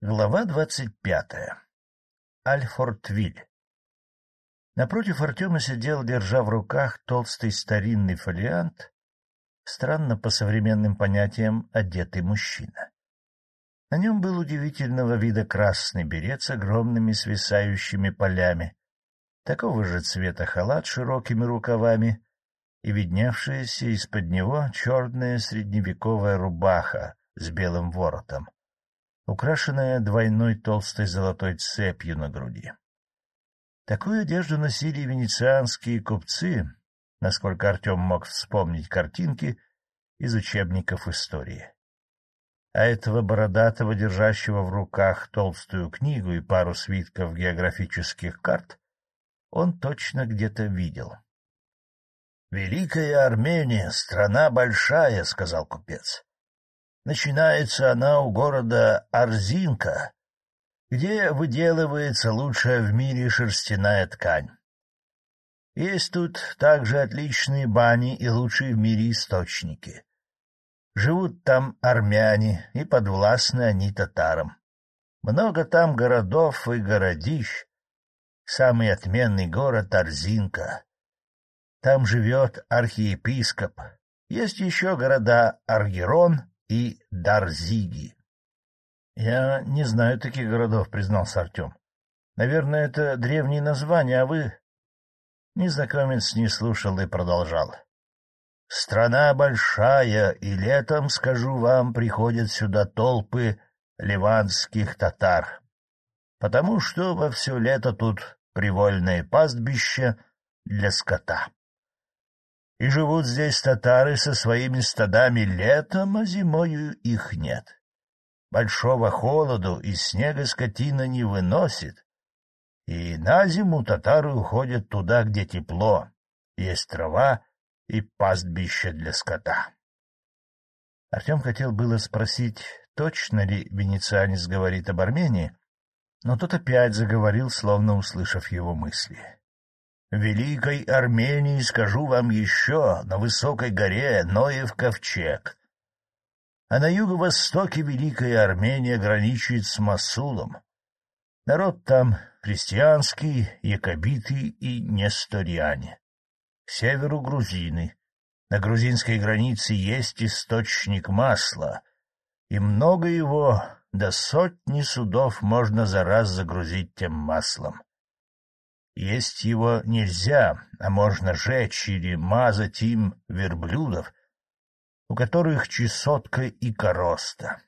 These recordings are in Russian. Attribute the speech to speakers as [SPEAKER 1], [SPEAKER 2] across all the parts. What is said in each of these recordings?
[SPEAKER 1] Глава двадцать пятая. Альфортвиль. Напротив Артема сидел, держа в руках толстый старинный фолиант, странно по современным понятиям одетый мужчина. На нем был удивительного вида красный берет с огромными свисающими полями, такого же цвета халат с широкими рукавами и видневшаяся из-под него черная средневековая рубаха с белым воротом украшенная двойной толстой золотой цепью на груди. Такую одежду носили венецианские купцы, насколько Артем мог вспомнить картинки из учебников истории. А этого бородатого, держащего в руках толстую книгу и пару свитков географических карт, он точно где-то видел. — Великая Армения — страна большая, — сказал купец. Начинается она у города Арзинка, где выделывается лучшая в мире шерстяная ткань. Есть тут также отличные бани и лучшие в мире источники. Живут там армяне, и подвластны они татарам. Много там городов и городищ. Самый отменный город — Арзинка. Там живет архиепископ. Есть еще города Аргерон и Дарзиги. — Я не знаю таких городов, — признался Артем. — Наверное, это древние названия, а вы... Незнакомец не слушал и продолжал. — Страна большая, и летом, скажу вам, приходят сюда толпы ливанских татар, потому что во все лето тут привольное пастбище для скота. И живут здесь татары со своими стадами летом, а зимою их нет. Большого холоду и снега скотина не выносит. И на зиму татары уходят туда, где тепло, есть трава и пастбище для скота. Артем хотел было спросить, точно ли венецианец говорит об Армении, но тот опять заговорил, словно услышав его мысли. Великой Армении, скажу вам еще, на высокой горе Ноев ковчег. А на юго-востоке Великая Армения граничит с Масулом. Народ там христианский, якобиты и несториане. К северу грузины. На грузинской границе есть источник масла, и много его, до сотни судов можно за раз загрузить тем маслом. Есть его нельзя, а можно жечь или мазать им верблюдов, у которых чесотка и короста.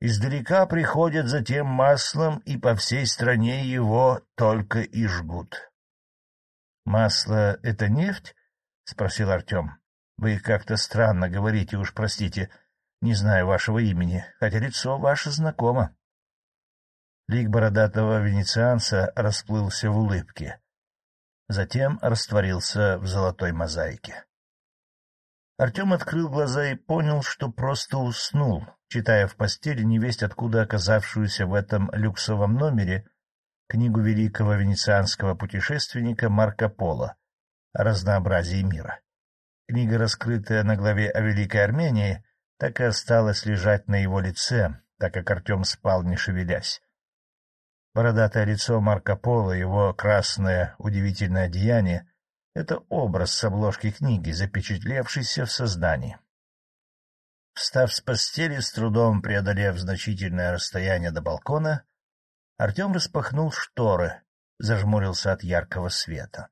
[SPEAKER 1] Издалека приходят за тем маслом, и по всей стране его только и жгут. — Масло — это нефть? — спросил Артем. — Вы как-то странно говорите, уж простите, не знаю вашего имени, хотя лицо ваше знакомо. Лик бородатого венецианца расплылся в улыбке. Затем растворился в золотой мозаике. Артем открыл глаза и понял, что просто уснул, читая в постели невесть откуда оказавшуюся в этом люксовом номере книгу великого венецианского путешественника Марко Поло о разнообразии мира. Книга, раскрытая на главе о Великой Армении, так и осталась лежать на его лице, так как Артем спал, не шевелясь. Бородатое лицо Марко Поло, его красное удивительное одеяние — это образ с обложки книги, запечатлевшийся в сознании. Встав с постели, с трудом преодолев значительное расстояние до балкона, Артем распахнул шторы, зажмурился от яркого света.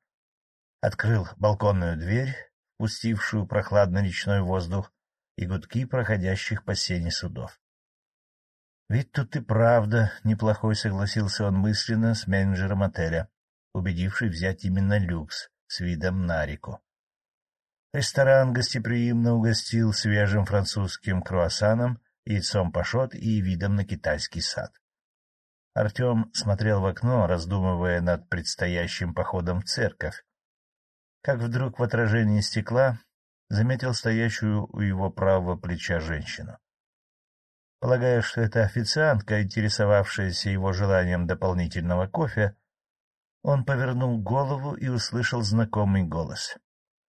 [SPEAKER 1] Открыл балконную дверь, пустившую прохладный речной воздух и гудки проходящих по сене судов. Ведь тут и правда неплохой, согласился он мысленно с менеджером отеля, убедивший взять именно люкс с видом на реку. Ресторан гостеприимно угостил свежим французским круассаном, яйцом пашот и видом на китайский сад. Артем смотрел в окно, раздумывая над предстоящим походом в церковь. Как вдруг в отражении стекла заметил стоящую у его правого плеча женщину. Полагая, что это официантка, интересовавшаяся его желанием дополнительного кофе, он повернул голову и услышал знакомый голос.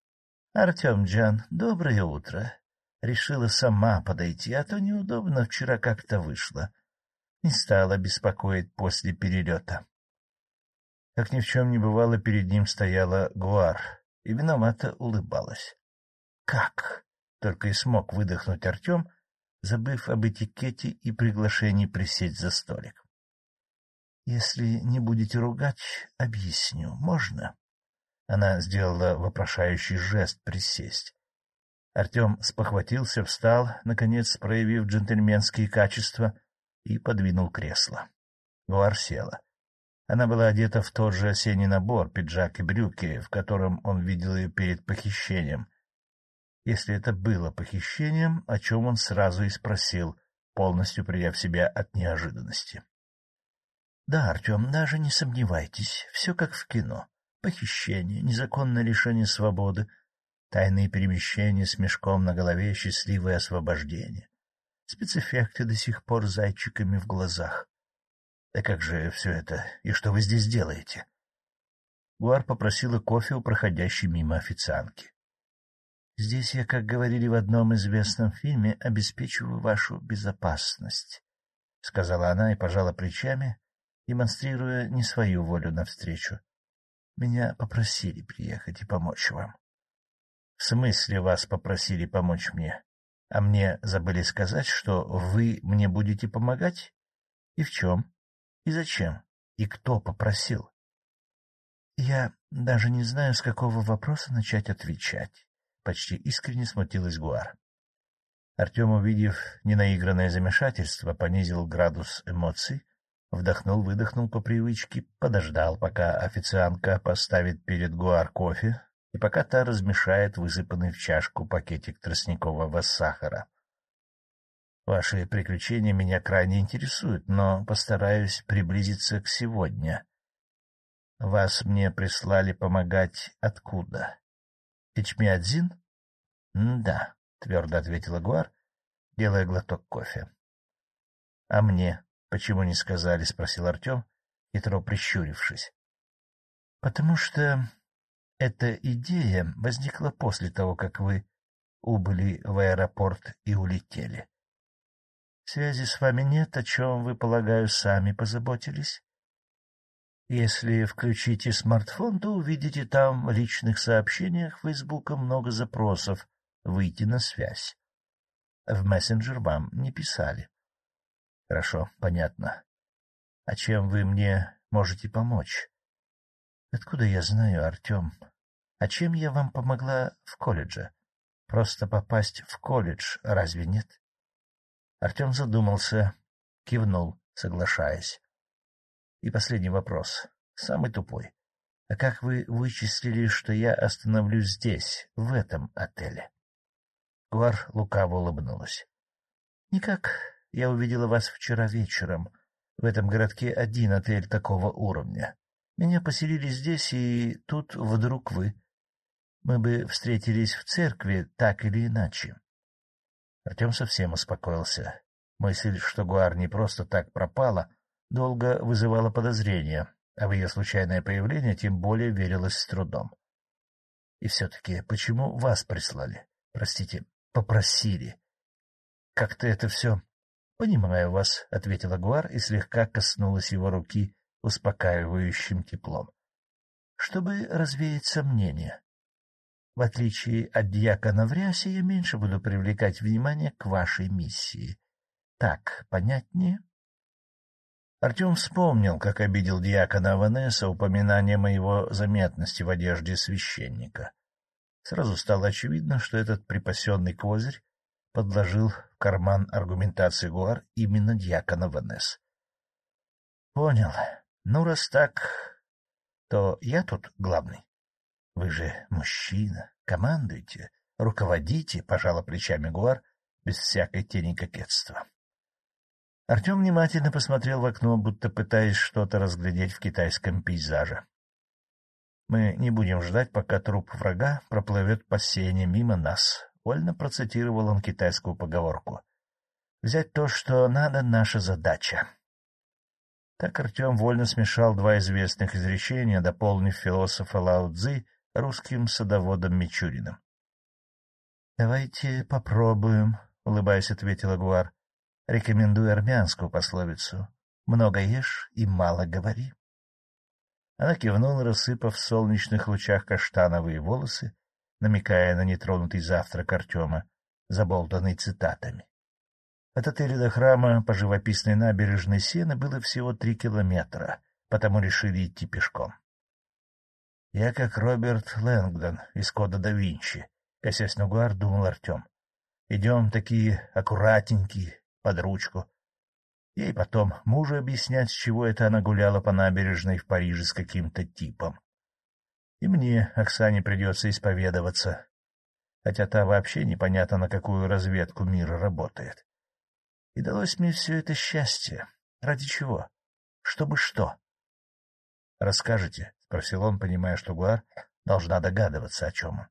[SPEAKER 1] — Артем Джан, доброе утро. Решила сама подойти, а то неудобно вчера как-то вышло. не стала беспокоить после перелета. Как ни в чем не бывало, перед ним стояла Гуар и виновато улыбалась. «Как?» — только и смог выдохнуть Артем, забыв об этикете и приглашении присесть за столик. «Если не будете ругать, объясню. Можно?» Она сделала вопрошающий жест присесть. Артем спохватился, встал, наконец, проявив джентльменские качества, и подвинул кресло. Гуар села. Она была одета в тот же осенний набор, пиджак и брюки, в котором он видел ее перед похищением. Если это было похищением, о чем он сразу и спросил, полностью придя в себя от неожиданности. — Да, Артем, даже не сомневайтесь, все как в кино. Похищение, незаконное лишение свободы, тайные перемещения с мешком на голове, счастливое освобождение. Спецэффекты до сих пор зайчиками в глазах. Да как же все это, и что вы здесь делаете? Гуар попросила кофе у проходящей мимо официантки. — Здесь я, как говорили в одном известном фильме, обеспечиваю вашу безопасность, — сказала она и пожала плечами, демонстрируя не свою волю навстречу. — Меня попросили приехать и помочь вам. — В смысле вас попросили помочь мне? А мне забыли сказать, что вы мне будете помогать? И в чем? И зачем? И кто попросил? Я даже не знаю, с какого вопроса начать отвечать. Почти искренне смутилась Гуар. Артем, увидев ненаигранное замешательство, понизил градус эмоций, вдохнул-выдохнул по привычке, подождал, пока официантка поставит перед Гуар кофе, и пока та размешает высыпанный в чашку пакетик тростникового сахара. Ваши приключения меня крайне интересуют, но постараюсь приблизиться к сегодня. Вас мне прислали помогать откуда? Ичмиадзин? — Да, — твердо ответила Гуар, делая глоток кофе. — А мне почему не сказали? — спросил Артем, хитро прищурившись. — Потому что эта идея возникла после того, как вы убыли в аэропорт и улетели. Связи с вами нет, о чем вы, полагаю, сами позаботились. Если включите смартфон, то увидите там в личных сообщениях Фейсбука много запросов «выйти на связь». В мессенджер вам не писали. Хорошо, понятно. А чем вы мне можете помочь? Откуда я знаю, Артем? А чем я вам помогла в колледже? Просто попасть в колледж, разве нет? Артем задумался, кивнул, соглашаясь. И последний вопрос, самый тупой. А как вы вычислили, что я остановлюсь здесь, в этом отеле? Гуар лукаво улыбнулась. — Никак. Я увидела вас вчера вечером. В этом городке один отель такого уровня. Меня поселили здесь, и тут вдруг вы. Мы бы встретились в церкви так или иначе. Артем совсем успокоился. Мысль, что Гуар не просто так пропала, долго вызывала подозрения, а в ее случайное появление тем более верилось с трудом. И все-таки почему вас прислали? Простите, попросили. Как-то это все... — Понимаю вас, — ответила Гуар и слегка коснулась его руки, успокаивающим теплом. Чтобы развеять сомнения. В отличие от дьякона в рясе, я меньше буду привлекать внимание к вашей миссии. Так, понятнее? Артем вспомнил, как обидел дьякона Аванеса упоминанием о его заметности в одежде священника. Сразу стало очевидно, что этот припасенный козырь подложил в карман аргументации Гуар именно дьякона Аванес. — Понял. Ну, раз так, то я тут главный. Вы же мужчина, командуйте, руководите, — пожала плечами Гуар без всякой тени кокетства. Артем внимательно посмотрел в окно, будто пытаясь что-то разглядеть в китайском пейзаже. Мы не будем ждать, пока труп врага проплывет по сене мимо нас. Вольно процитировал он китайскую поговорку. Взять то, что надо, наша задача. Так Артем вольно смешал два известных изречения, дополнив философа Лао Цзи русским садоводом Мичуриным. — Давайте попробуем, — улыбаясь, ответила Гуар. — Рекомендую армянскую пословицу. много ешь и мало говори. Она кивнула, рассыпав в солнечных лучах каштановые волосы, намекая на нетронутый завтрак Артема, заболтанный цитатами. От отеля до храма по живописной набережной Сены было всего три километра, потому решили идти пешком. Я как Роберт Лэнгдон из «Кода да Винчи», — косясь на гуар, думал Артем. Идем такие аккуратненькие, под ручку. Ей потом мужу объяснять, с чего это она гуляла по набережной в Париже с каким-то типом. И мне, Оксане, придется исповедоваться, хотя та вообще непонятно на какую разведку мира работает. И далось мне все это счастье. Ради чего? Чтобы что? — Расскажете? — спросил он, понимая, что Гуар должна догадываться, о чем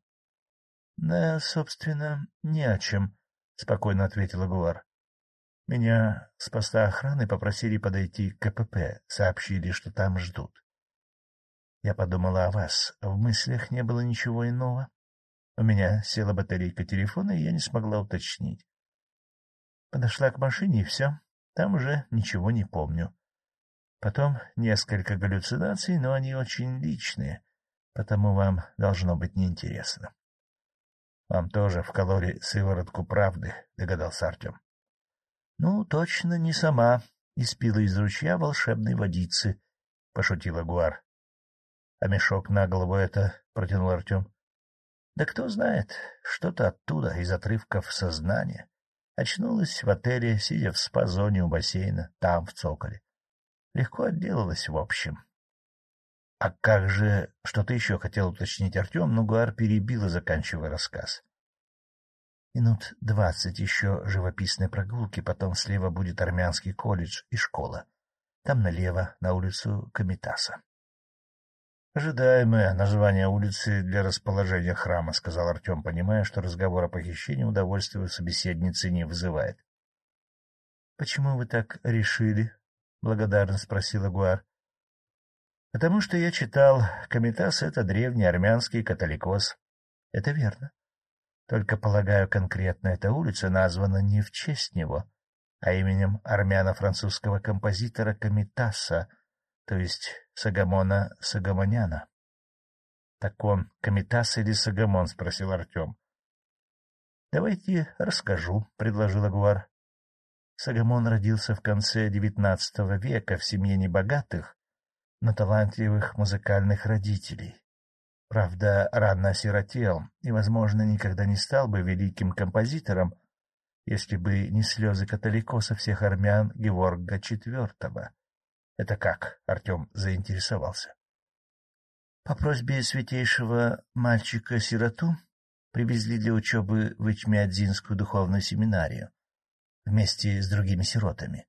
[SPEAKER 1] Да, собственно, не о чем, — спокойно ответила Гуар. — Меня с поста охраны попросили подойти к КПП, сообщили, что там ждут. Я подумала о вас, в мыслях не было ничего иного. У меня села батарейка телефона, и я не смогла уточнить. Подошла к машине, и все, там уже ничего не помню. Потом несколько галлюцинаций, но они очень личные, потому вам должно быть неинтересно. — Вам тоже вкололи сыворотку правды, — догадался Артем. — Ну, точно не сама. Испила из ручья волшебной водицы, — пошутила Гуар. — А мешок на голову это, — протянул Артем. — Да кто знает, что-то оттуда, из отрывков сознания. Очнулась в отеле, сидя в спа-зоне у бассейна, там, в цоколе. Легко отделалась, в общем. — А как же... Что-то еще хотел уточнить Артем, но Гуар перебил и заканчивая рассказ. Минут двадцать еще живописной прогулки, потом слева будет армянский колледж и школа. Там налево, на улицу Комитаса. — Ожидаемое название улицы для расположения храма, — сказал Артем, понимая, что разговор о похищении удовольствия у собеседницы не вызывает. — Почему вы так решили? благодарно спросила Гуар. — Потому что я читал, Комитас — это древний армянский католикос. — Это верно. Только, полагаю, конкретно эта улица названа не в честь него, а именем армяно-французского композитора Комитаса, то есть Согомона Согомоняна. — Так он Комитас или Согомон? — спросил Артем. — Давайте расскажу, — предложила Гуар. Сагамон родился в конце XIX века в семье небогатых, но талантливых музыкальных родителей. Правда, рано осиротел и, возможно, никогда не стал бы великим композитором, если бы не слезы католикоса всех армян Геворга IV. Это как? — Артем заинтересовался. По просьбе святейшего мальчика-сироту привезли для учебы в Ичмиадзинскую духовную семинарию вместе с другими сиротами.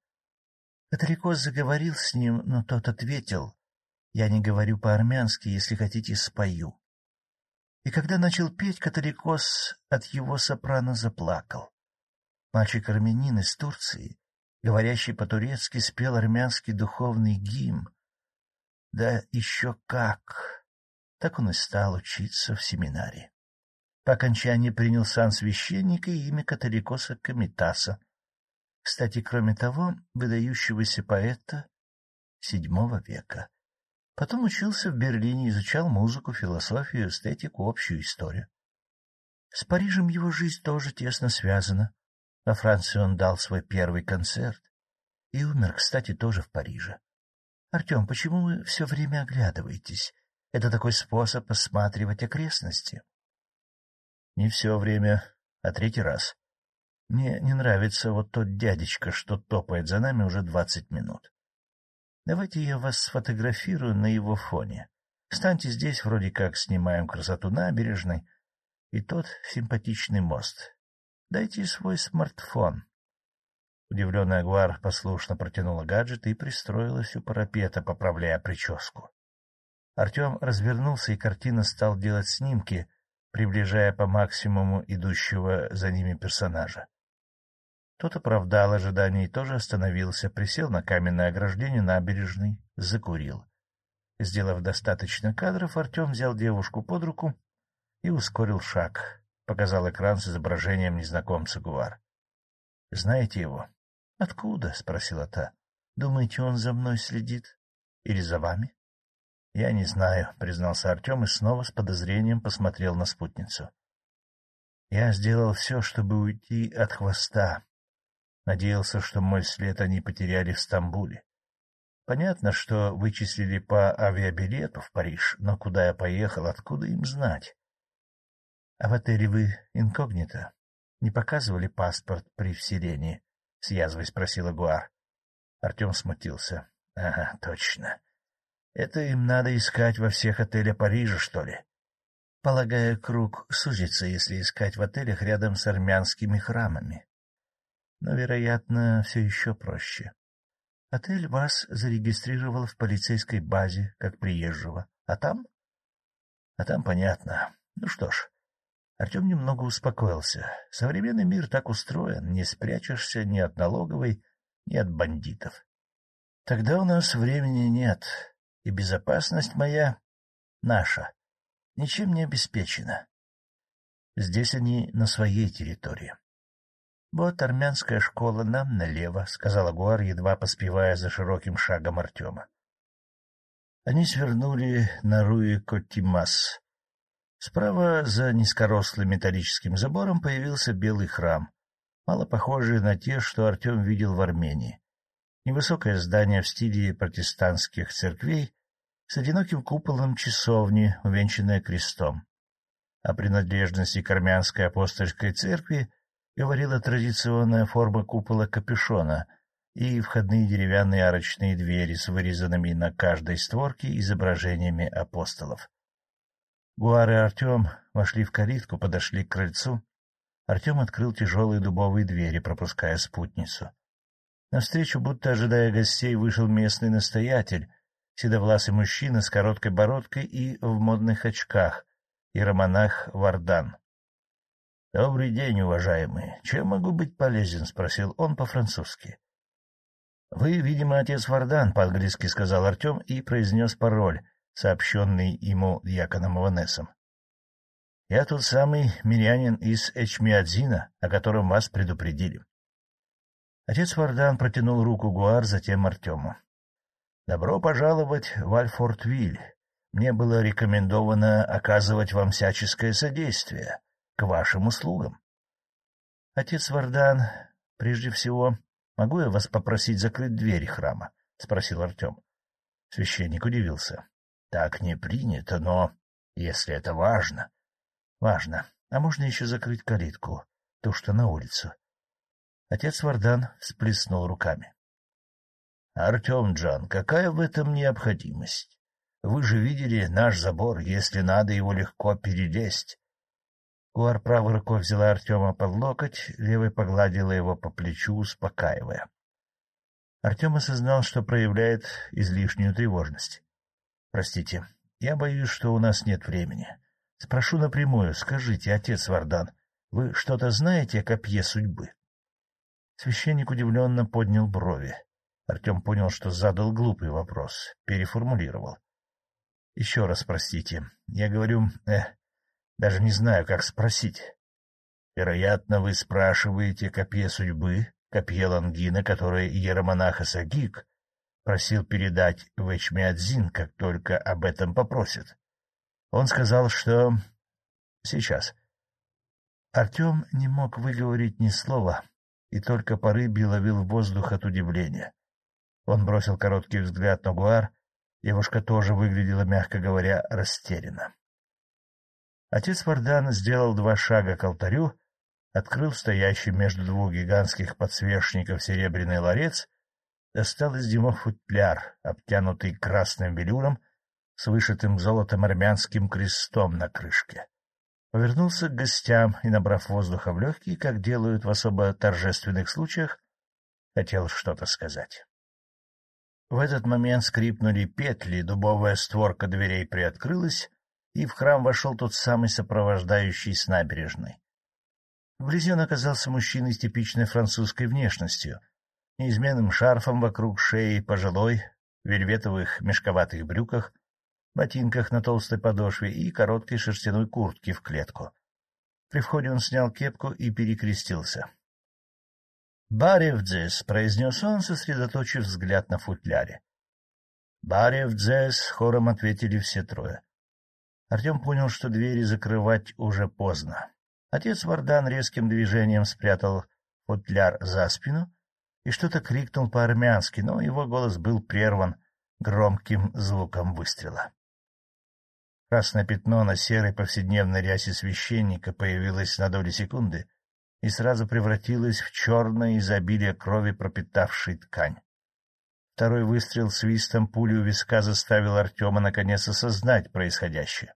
[SPEAKER 1] Католикос заговорил с ним, но тот ответил, «Я не говорю по-армянски, если хотите, спою». И когда начал петь, католикос от его сопрано заплакал. Мальчик-армянин из Турции, говорящий по-турецки, спел армянский духовный гимн. Да еще как! Так он и стал учиться в семинаре. По окончании принял сан священника и имя католикоса Комитаса, кстати, кроме того, выдающегося поэта VII века. Потом учился в Берлине, изучал музыку, философию, эстетику, общую историю. С Парижем его жизнь тоже тесно связана. Во Франции он дал свой первый концерт. И умер, кстати, тоже в Париже. Артем, почему вы все время оглядываетесь? Это такой способ осматривать окрестности. Не все время, а третий раз. Мне не нравится вот тот дядечка, что топает за нами уже двадцать минут. Давайте я вас сфотографирую на его фоне. Станьте здесь, вроде как снимаем красоту набережной и тот симпатичный мост. Дайте свой смартфон. Удивленная Гвар послушно протянула гаджет и пристроилась у парапета, поправляя прическу. Артем развернулся, и картина стал делать снимки, приближая по максимуму идущего за ними персонажа. Тот оправдал ожидания и тоже остановился, присел на каменное ограждение набережной, закурил. Сделав достаточно кадров, Артем взял девушку под руку и ускорил шаг. Показал экран с изображением незнакомца Гуар. — Знаете его? — Откуда? — спросила та. — Думаете, он за мной следит? Или за вами? — Я не знаю, — признался Артем и снова с подозрением посмотрел на спутницу. — Я сделал все, чтобы уйти от хвоста. Надеялся, что мой след они потеряли в Стамбуле. Понятно, что вычислили по авиабилету в Париж, но куда я поехал, откуда им знать? — А в отеле вы инкогнито? Не показывали паспорт при вселении? — с язвой спросила Гуар. Артем смутился. — Ага, точно. Это им надо искать во всех отелях Парижа, что ли? Полагаю, круг сузится, если искать в отелях рядом с армянскими храмами. Но, вероятно, все еще проще. Отель вас зарегистрировал в полицейской базе, как приезжего. А там? А там понятно. Ну что ж, Артем немного успокоился. Современный мир так устроен, не спрячешься ни от налоговой, ни от бандитов. Тогда у нас времени нет, и безопасность моя наша, ничем не обеспечена. Здесь они на своей территории. — Вот армянская школа, нам налево, — сказала Гуар, едва поспевая за широким шагом Артема. Они свернули на Руи-Коттимас. Справа за низкорослым металлическим забором появился белый храм, мало похожие на те, что Артем видел в Армении. Невысокое здание в стиле протестантских церквей с одиноким куполом часовни, увенчанное крестом. О принадлежности к армянской апостольской церкви говорила традиционная форма купола капюшона и входные деревянные арочные двери с вырезанными на каждой створке изображениями апостолов. Гуар и Артем вошли в калитку, подошли к крыльцу Артем открыл тяжелые дубовые двери, пропуская спутницу. Навстречу, будто ожидая гостей, вышел местный настоятель, седовласый мужчина с короткой бородкой и в модных очках, иеромонах Вардан. — Добрый день, уважаемые. Чем могу быть полезен? — спросил он по-французски. — Вы, видимо, отец Вардан, — по-английски сказал Артем и произнес пароль, сообщенный ему дьяконом Иванесом. Я тот самый мирянин из Эчмиадзина, о котором вас предупредили. Отец Вардан протянул руку Гуар, затем Артему. — Добро пожаловать в Альфортвиль. Мне было рекомендовано оказывать вам всяческое содействие. К вашим услугам. — Отец Вардан, прежде всего, могу я вас попросить закрыть двери храма? — спросил Артем. Священник удивился. — Так не принято, но, если это важно... Важно. А можно еще закрыть калитку, ту, что на улицу. Отец Вардан всплеснул руками. — Артем Джан, какая в этом необходимость? Вы же видели наш забор, если надо, его легко перелезть. Гуар правой рукой взяла Артема под локоть, левой погладила его по плечу, успокаивая. Артем осознал, что проявляет излишнюю тревожность. — Простите, я боюсь, что у нас нет времени. Спрошу напрямую, скажите, отец Вардан, вы что-то знаете о копье судьбы? Священник удивленно поднял брови. Артем понял, что задал глупый вопрос, переформулировал. — Еще раз простите. Я говорю, э, даже не знаю, как спросить. Вероятно, вы спрашиваете копье судьбы, копье Лангина, которое иеромонах Асагик просил передать в Эчмиадзин, как только об этом попросят. Он сказал, что... Сейчас. Артем не мог выговорить ни слова и только по рыбе ловил воздух от удивления. Он бросил короткий взгляд на Гуар, девушка тоже выглядела, мягко говоря, растерянно. Отец Вардан сделал два шага к алтарю, открыл стоящий между двух гигантских подсвечников серебряный ларец, достал из дымов футляр, обтянутый красным велюром, с вышитым золотом армянским крестом на крышке. Повернулся к гостям и, набрав воздуха в легкие, как делают в особо торжественных случаях, хотел что-то сказать. В этот момент скрипнули петли, дубовая створка дверей приоткрылась, и в храм вошел тот самый сопровождающий с набережной. Вблизи он оказался мужчиной с типичной французской внешностью, неизменным шарфом вокруг шеи, пожилой, в вельветовых мешковатых брюках — ботинках на толстой подошве и короткой шерстяной куртке в клетку. При входе он снял кепку и перекрестился. — Баревдзес, — произнес он, сосредоточив взгляд на футляре. — Баревдзес, — хором ответили все трое. Артем понял, что двери закрывать уже поздно. Отец Вардан резким движением спрятал футляр за спину и что-то крикнул по-армянски, но его голос был прерван громким звуком выстрела. Красное пятно на серой повседневной рясе священника появилось на доли секунды и сразу превратилось в черное изобилие крови, пропитавшей ткань. Второй выстрел свистом пули у виска заставил Артема наконец осознать происходящее.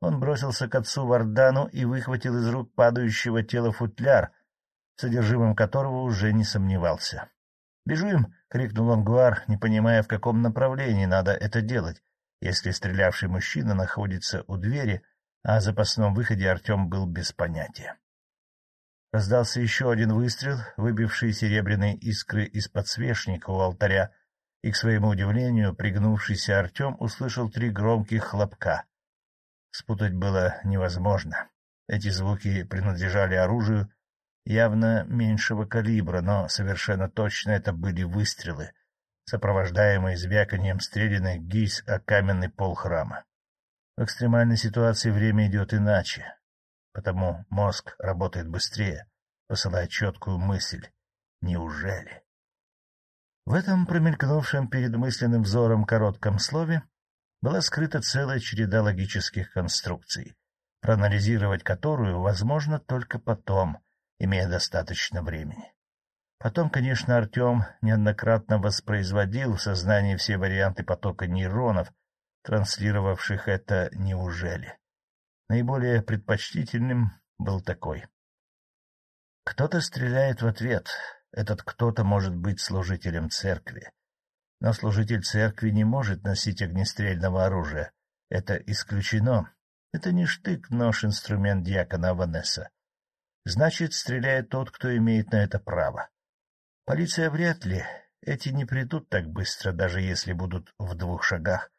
[SPEAKER 1] Он бросился к отцу Вардану и выхватил из рук падающего тела футляр, содержимым которого уже не сомневался. «Бежим!» — крикнул он Гуар, не понимая, в каком направлении надо это делать, если стрелявший мужчина находится у двери, а о запасном выходе Артем был без понятия. Раздался еще один выстрел, выбивший серебряные искры из подсвечника у алтаря, и, к своему удивлению, пригнувшийся Артем услышал три громких хлопка. Спутать было невозможно. Эти звуки принадлежали оружию, явно меньшего калибра, но совершенно точно это были выстрелы, сопровождаемые звяканием стрелянных гильз о каменный пол храма. В экстремальной ситуации время идет иначе, потому мозг работает быстрее, посылая четкую мысль «Неужели?». В этом промелькнувшем перед мысленным взором коротком слове была скрыта целая череда логических конструкций, проанализировать которую возможно только потом, имея достаточно времени. Потом, конечно, Артем неоднократно воспроизводил в сознании все варианты потока нейронов, транслировавших это «неужели?». Наиболее предпочтительным был такой. Кто-то стреляет в ответ. Этот кто-то может быть служителем церкви. Но служитель церкви не может носить огнестрельного оружия. Это исключено. Это не штык, нож, инструмент дьякона Ванесса. Значит, стреляет тот, кто имеет на это право. Полиция вряд ли. Эти не придут так быстро, даже если будут в двух шагах.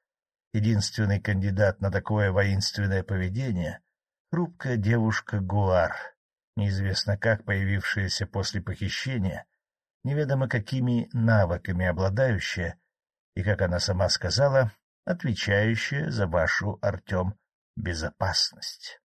[SPEAKER 1] Единственный кандидат на такое воинственное поведение — хрупкая девушка Гуар, неизвестно как появившаяся после похищения, неведомо какими навыками обладающая и, как она сама сказала, отвечающая за вашу, Артем, безопасность.